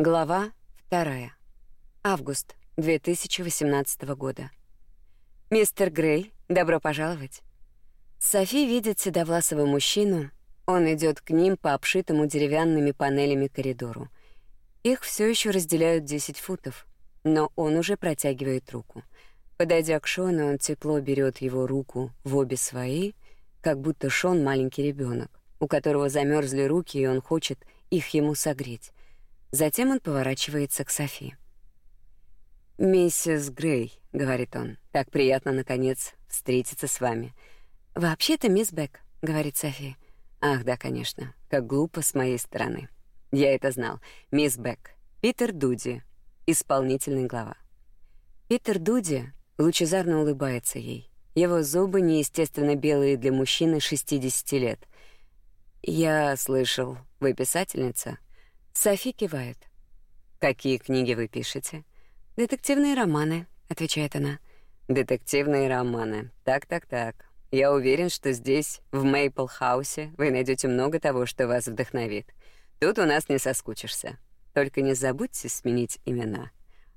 Глава 2. Август 2018 года. Мистер Грей, добро пожаловать. Софи видит седовласого мужчину. Он идет к ним по обшитому деревянными панелями коридору. Их все еще разделяют 10 футов, но он уже протягивает руку. Подойдя к Шону, он тепло берет его руку в обе свои, как будто Шон маленький ребенок, у которого замерзли руки, и он хочет их ему согреть. Затем он поворачивается к Софи. «Миссис Грей», — говорит он, — «так приятно, наконец, встретиться с вами». «Вообще-то мисс Бек», — говорит Софи. «Ах, да, конечно, как глупо с моей стороны. Я это знал. Мисс Бек. Питер Дуди, исполнительный глава». Питер Дуди лучезарно улыбается ей. Его зубы неестественно белые для мужчины 60 лет. «Я слышал, вы писательница?» Софи кивает. «Какие книги вы пишете?» «Детективные романы», — отвечает она. «Детективные романы. Так-так-так. Я уверен, что здесь, в Мейпл-хаусе, вы найдете много того, что вас вдохновит. Тут у нас не соскучишься. Только не забудьте сменить имена».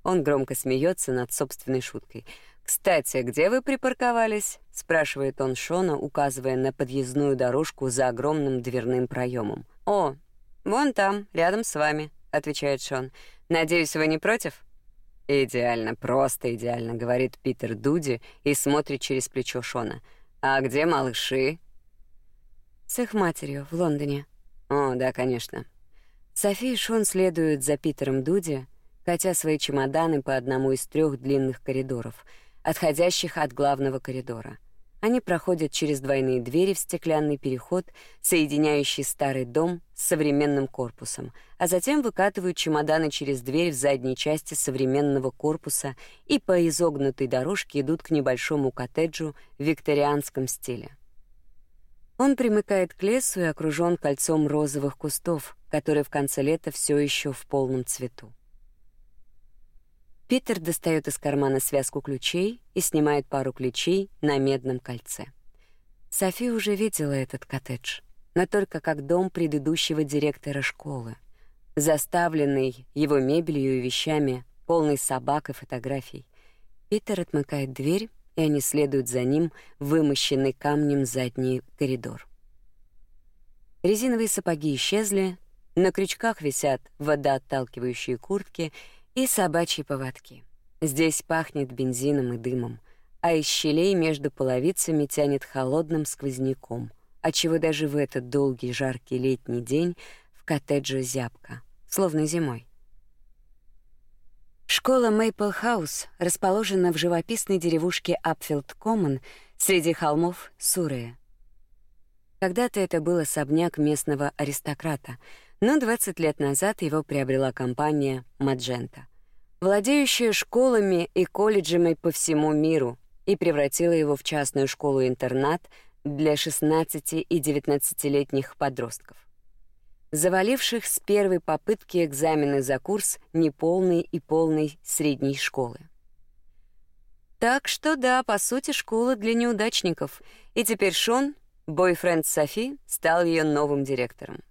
Он громко смеется над собственной шуткой. «Кстати, где вы припарковались?» — спрашивает он Шона, указывая на подъездную дорожку за огромным дверным проемом. «О, «Вон там, рядом с вами», — отвечает Шон. «Надеюсь, вы не против?» «Идеально, просто идеально», — говорит Питер Дуди и смотрит через плечо Шона. «А где малыши?» «С их матерью в Лондоне». «О, да, конечно». Софи и Шон следуют за Питером Дуди, катя свои чемоданы по одному из трех длинных коридоров, отходящих от главного коридора — они проходят через двойные двери в стеклянный переход, соединяющий старый дом с современным корпусом, а затем выкатывают чемоданы через дверь в задней части современного корпуса и по изогнутой дорожке идут к небольшому коттеджу в викторианском стиле. Он примыкает к лесу и окружен кольцом розовых кустов, которые в конце лета все еще в полном цвету. Питер достает из кармана связку ключей и снимает пару ключей на медном кольце. Софи уже видела этот коттедж, но только как дом предыдущего директора школы, заставленный его мебелью и вещами, полный собак и фотографий. Питер отмыкает дверь, и они следуют за ним вымощенный камнем задний коридор. Резиновые сапоги исчезли, на крючках висят водоотталкивающие куртки — и собачьи поводки. Здесь пахнет бензином и дымом, а из щелей между половицами тянет холодным сквозняком, отчего даже в этот долгий жаркий летний день в коттедже зябко, словно зимой. Школа Мейпл Хаус расположена в живописной деревушке Апфилд Коммон среди холмов Суррея. Когда-то это был особняк местного аристократа, но 20 лет назад его приобрела компания Magenta, владеющая школами и колледжами по всему миру, и превратила его в частную школу-интернат для 16 и 19-летних подростков, заваливших с первой попытки экзамены за курс неполной и полной средней школы. Так что да, по сути, школа для неудачников. И теперь Шон, бойфренд Софи, стал ее новым директором.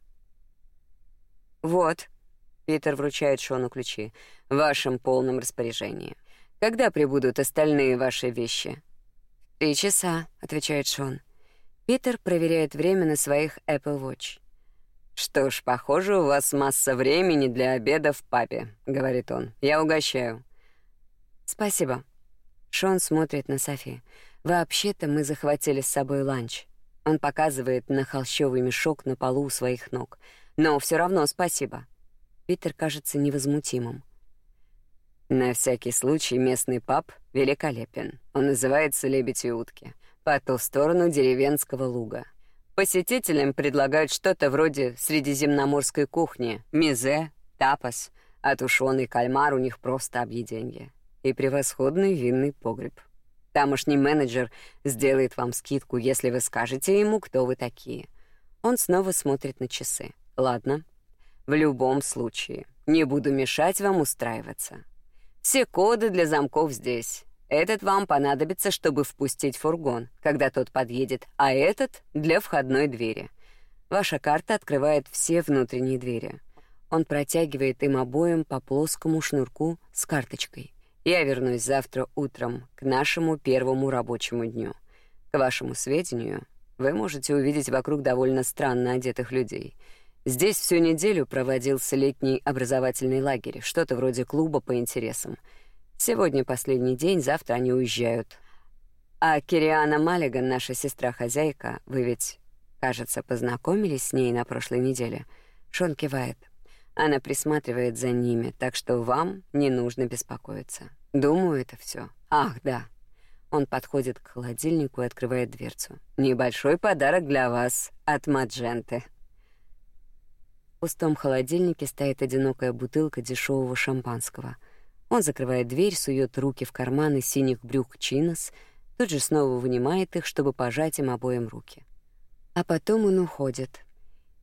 «Вот», — Питер вручает Шону ключи, — «в вашем полном распоряжении. Когда прибудут остальные ваши вещи?» «Три часа», — отвечает Шон. Питер проверяет время на своих Apple Watch. «Что ж, похоже, у вас масса времени для обеда в пабе», — говорит он. «Я угощаю». «Спасибо». Шон смотрит на Софи. «Вообще-то мы захватили с собой ланч». Он показывает на холщовый мешок на полу у своих ног — но все равно спасибо. Питер кажется невозмутимым. На всякий случай местный паб великолепен. Он называется «Лебедь и утки» по ту сторону деревенского луга. Посетителям предлагают что-то вроде средиземноморской кухни, мизе, тапас, а тушеный кальмар у них просто объеденье. И превосходный винный погреб. Тамошний менеджер сделает вам скидку, если вы скажете ему, кто вы такие. Он снова смотрит на часы. Ладно. В любом случае, не буду мешать вам устраиваться. Все коды для замков здесь. Этот вам понадобится, чтобы впустить фургон, когда тот подъедет, а этот — для входной двери. Ваша карта открывает все внутренние двери. он протягивает им обоим по плоскому шнурку с карточкой. «Я вернусь завтра утром к нашему первому рабочему дню. К вашему сведению, вы можете увидеть вокруг довольно странно одетых людей. Здесь всю неделю проводился летний образовательный лагерь, что-то вроде клуба по интересам. Сегодня последний день, завтра они уезжают. А Кириана Маллиган, наша сестра-хозяйка, вы ведь, кажется, познакомились с ней на прошлой неделе. Шон кивает. Она присматривает за ними, так что вам не нужно беспокоиться. Думаю, это все. Ах, да. Он подходит к холодильнику и открывает дверцу. Небольшой подарок для вас от Мадженты. В пустом холодильнике стоит одинокая бутылка дешевого шампанского. Он закрывает дверь, сует руки в карманы синих брюк чинос — тут же снова вынимает их, чтобы пожать им обоим руки. А потом он уходит.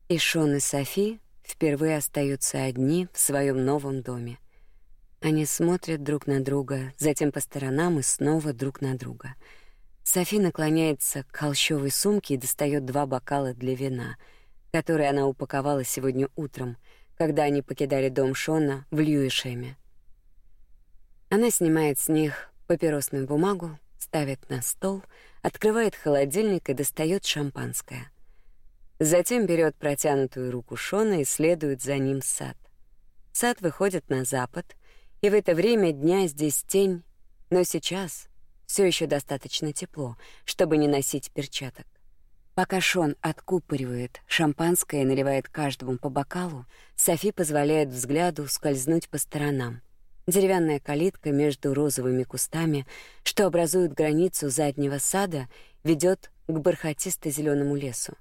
И Шон и Софи впервые остаются одни в своем новом доме. Они смотрят друг на друга, затем по сторонам и снова друг на друга. Софи наклоняется к холщовой сумке и достает два бокала для вина, которые она упаковала сегодня утром, когда они покидали дом Шона в Льюишеме. Она снимает с них папиросную бумагу, ставит на стол, открывает холодильник и достает шампанское. Затем берет протянутую руку Шона и следует за ним в сад. Сад выходит на запад, и в это время дня здесь тень, но сейчас все еще достаточно тепло, чтобы не носить перчаток. Пока Шон откупоривает шампанское и наливает каждому по бокалу, Софи позволяет взгляду скользнуть по сторонам. Деревянная калитка между розовыми кустами, что образует границу заднего сада, ведет к бархатисто зеленому лесу.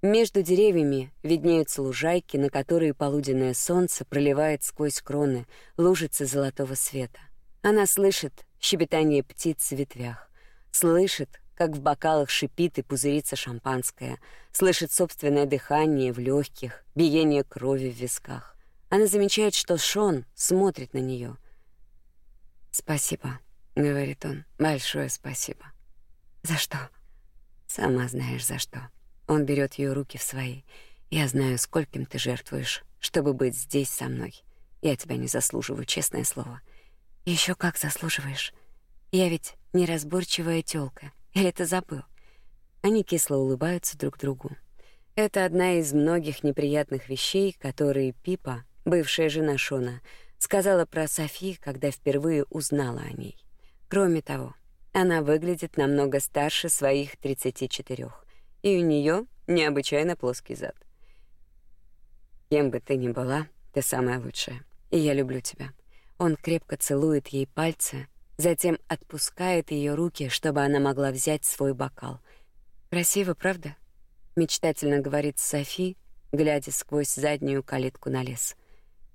Между деревьями виднеются лужайки, на которые полуденное солнце проливает сквозь кроны лужицы золотого света. Она слышит щебетание птиц в ветвях, слышит, как в бокалах шипит и пузырится шампанское, слышит собственное дыхание в легких, биение крови в висках. Она замечает, что Шон смотрит на нее. «Спасибо», — говорит он, — «большое спасибо». «За что?» «Сама знаешь, за что». Он берет ее руки в свои. «Я знаю, скольким ты жертвуешь, чтобы быть здесь со мной. Я тебя не заслуживаю, честное слово». Еще как заслуживаешь. Я ведь неразборчивая тёлка. Или ты забыл?» Они кисло улыбаются друг другу. Это одна из многих неприятных вещей, которые Пипа бывшая жена Шона, сказала про Софи, когда впервые узнала о ней. Кроме того, она выглядит намного старше своих 34, и у нее необычайно плоский зад. Кем бы ты ни была, ты самая лучшая, и я люблю тебя. Он крепко целует ей пальцы, затем отпускает ее руки, чтобы она могла взять свой бокал. Красиво, правда? Мечтательно говорит Софи, глядя сквозь заднюю калитку на лес.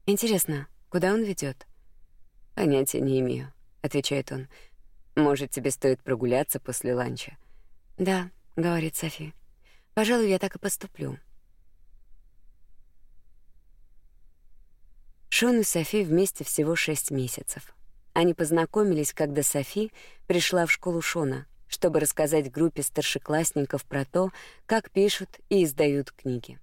Интересно, куда он ведет? Понятия не имею, отвечает он. Может, тебе стоит прогуляться после ланча? Да, говорит Софи. Пожалуй, я так и поступлю. Шон и Софи вместе всего шесть месяцев. Они познакомились, когда Софи пришла в школу Шона, чтобы рассказать группе старшеклассников про то, как пишут и издают книги.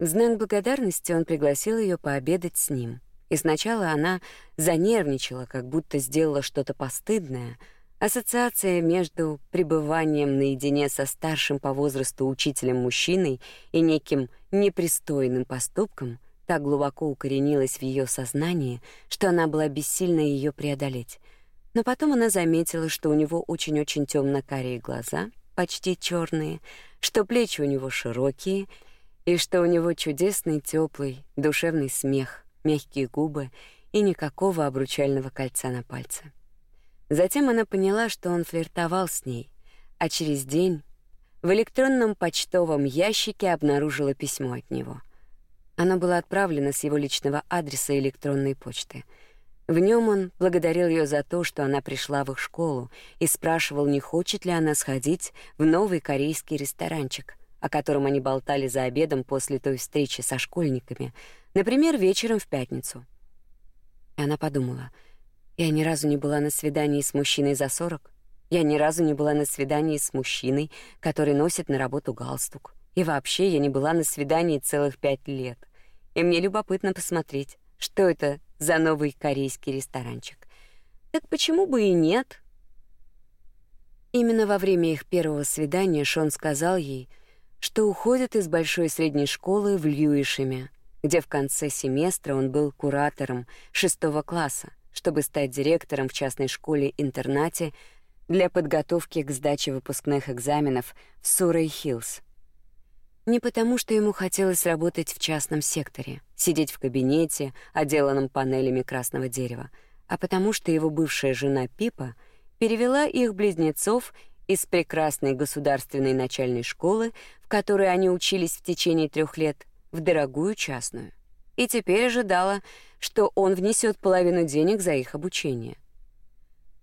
В знак благодарности он пригласил ее пообедать с ним. И сначала она занервничала, как будто сделала что-то постыдное. Ассоциация между пребыванием наедине со старшим по возрасту учителем-мужчиной и неким непристойным поступком так глубоко укоренилась в ее сознании, что она была бессильна ее преодолеть. Но потом она заметила, что у него очень-очень темно-карие глаза, почти черные, что плечи у него широкие — и что у него чудесный теплый, душевный смех, мягкие губы и никакого обручального кольца на пальце. Затем она поняла, что он флиртовал с ней, а через день в электронном почтовом ящике обнаружила письмо от него. Оно было отправлено с его личного адреса электронной почты. В нем он благодарил ее за то, что она пришла в их школу, и спрашивал, не хочет ли она сходить в новый корейский ресторанчик — о котором они болтали за обедом после той встречи со школьниками, например, вечером в пятницу. И она подумала: я ни разу не была на свидании с мужчиной за сорок. Я ни разу не была на свидании с мужчиной, который носит на работу галстук. И вообще я не была на свидании целых пять лет. и мне любопытно посмотреть, что это за новый корейский ресторанчик. Так почему бы и нет? Именно во время их первого свидания Шон сказал ей, что уходит из большой средней школы в Льюишеме, где в конце семестра он был куратором шестого класса, чтобы стать директором в частной школе-интернате для подготовки к сдаче выпускных экзаменов в Суррей-Хиллз. Не потому, что ему хотелось работать в частном секторе, сидеть в кабинете, отделанном панелями красного дерева, а потому что его бывшая жена Пипа перевела их близнецов из прекрасной государственной начальной школы, в которой они учились в течение трех лет, в дорогую частную. И теперь ожидала, что он внесет половину денег за их обучение.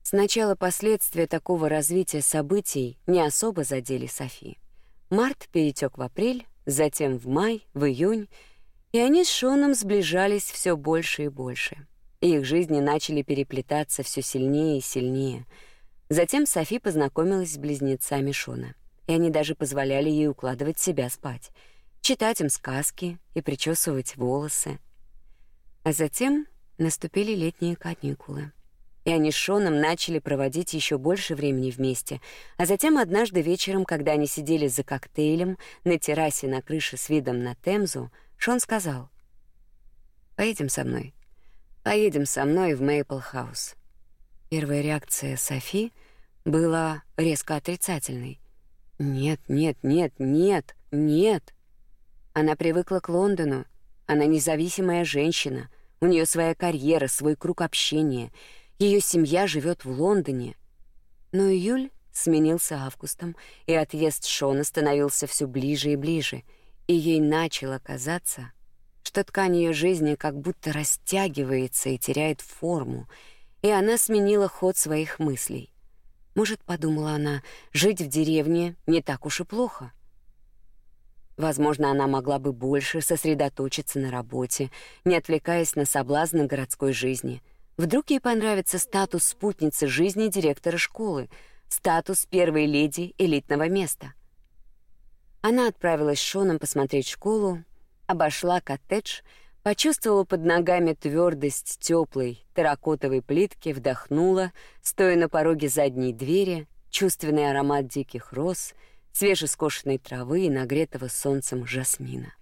Сначала последствия такого развития событий не особо задели Софи. Март перетек в апрель, затем в май, в июнь, и они с Шоном сближались все больше и больше. Их жизни начали переплетаться все сильнее и сильнее. Затем Софи познакомилась с близнецами Шона, и они даже позволяли ей укладывать себя спать, читать им сказки и причесывать волосы. А затем наступили летние каникулы и они с Шоном начали проводить еще больше времени вместе. А затем однажды вечером, когда они сидели за коктейлем на террасе на крыше с видом на Темзу, Шон сказал: "Поедем со мной. Поедем со мной в Мейпл-хаус". Первая реакция Софи была резко отрицательной. Нет, нет, нет, нет, нет. Она привыкла к Лондону. Она независимая женщина. У нее своя карьера, свой круг общения — ее семья живет в Лондоне. Но июль сменился августом, и отъезд Шона становился все ближе и ближе, и ей начало казаться, что ткань ее жизни как будто растягивается и теряет форму, и она сменила ход своих мыслей. Может, подумала она, жить в деревне не так уж и плохо. Возможно, она могла бы больше сосредоточиться на работе, не отвлекаясь на соблазны городской жизни — Вдруг ей понравится статус спутницы жизни директора школы, статус первой леди элитного места. Она отправилась с Шоном посмотреть школу, обошла коттедж, почувствовала под ногами твердость теплой терракотовой плитки, вдохнула, стоя на пороге задней двери, чувственный аромат диких роз, свежескошенной травы и нагретого солнцем жасмина.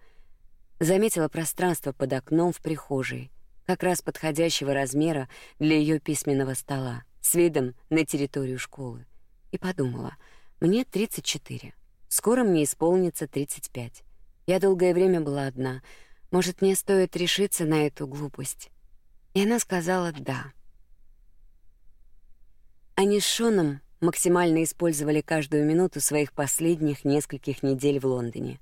Заметила пространство под окном в прихожей — как раз подходящего размера для ее письменного стола, с видом на территорию школы. И подумала: мне 34. Скоро мне исполнится 35. Я долгое время была одна. Может, мне стоит решиться на эту глупость? И она сказала: "Да". Они с Шоном максимально использовали каждую минуту своих последних нескольких недель в Лондоне.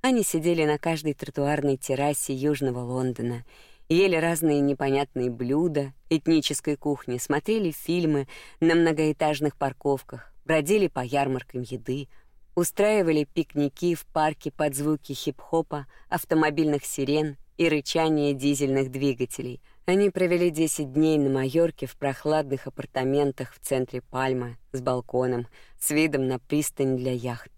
Они сидели на каждой тротуарной террасе Южного Лондона ели разные непонятные блюда этнической кухни, смотрели фильмы на многоэтажных парковках, бродили по ярмаркам еды, устраивали пикники в парке под звуки хип-хопа, автомобильных сирен и рычания дизельных двигателей. Они провели 10 дней на Майорке в прохладных апартаментах в центре Пальмы с балконом, с видом на пристань для яхт.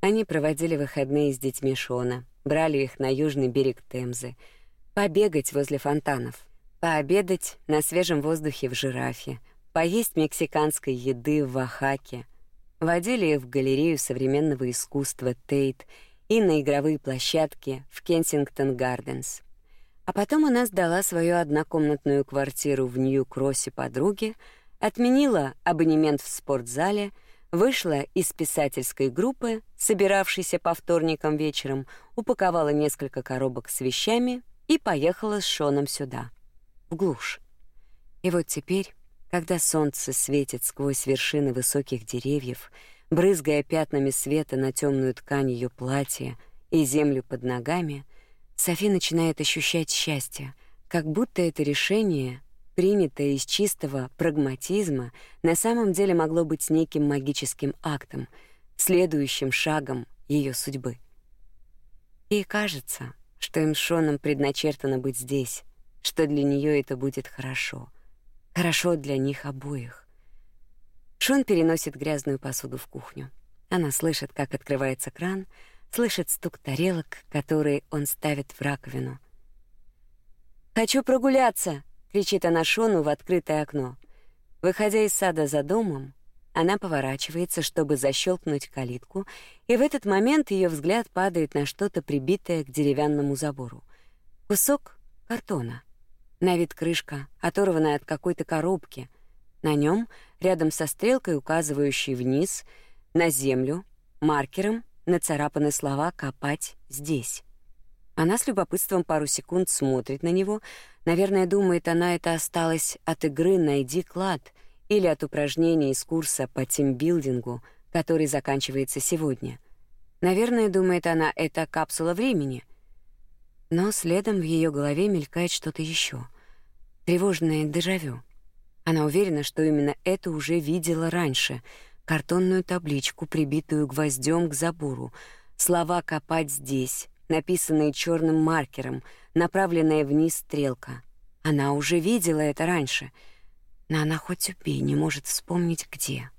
Они проводили выходные с детьми Шона, брали их на южный берег Темзы — побегать возле фонтанов, пообедать на свежем воздухе в жирафе, поесть мексиканской еды в Оахаке. Водили в галерею современного искусства Тейт и на игровые площадки в Кенсингтон Гарденс. А потом она сдала свою однокомнатную квартиру в Нью-Кроссе подруге, отменила абонемент в спортзале, вышла из писательской группы, собиравшейся по вторникам вечером, упаковала несколько коробок с вещами и поехала с Шоном сюда, в глушь. И вот теперь, когда солнце светит сквозь вершины высоких деревьев, брызгая пятнами света на темную ткань ее платья и землю под ногами, Софи начинает ощущать счастье, как будто это решение, принятое из чистого прагматизма, на самом деле могло быть неким магическим актом, следующим шагом ее судьбы. И кажется, что им с Шоном предначертано быть здесь, что для нее это будет хорошо. Хорошо для них обоих. Шон переносит грязную посуду в кухню. Она слышит, как открывается кран, слышит стук тарелок, которые он ставит в раковину. «Хочу прогуляться!» — кричит она Шону в открытое окно. Выходя из сада за домом, она поворачивается, чтобы защелкнуть калитку, и в этот момент ее взгляд падает на что-то прибитое к деревянному забору. Кусок картона. На вид крышка, оторванная от какой-то коробки. На нем, рядом со стрелкой, указывающей вниз, на землю, маркером нацарапаны слова «копать здесь». Она с любопытством пару секунд смотрит на него. Наверное, думает, она это осталось от игры «Найди клад» или от упражнений из курса по тимбилдингу, который заканчивается сегодня. Наверное, думает она, это капсула времени. Но следом в ее голове мелькает что-то еще. Тревожное дежавю. Она уверена, что именно это уже видела раньше. Картонную табличку, прибитую гвоздем к забору. Слова «копать здесь», написанные черным маркером, направленная вниз стрелка. Она уже видела это раньше, но она хоть убей не может вспомнить где.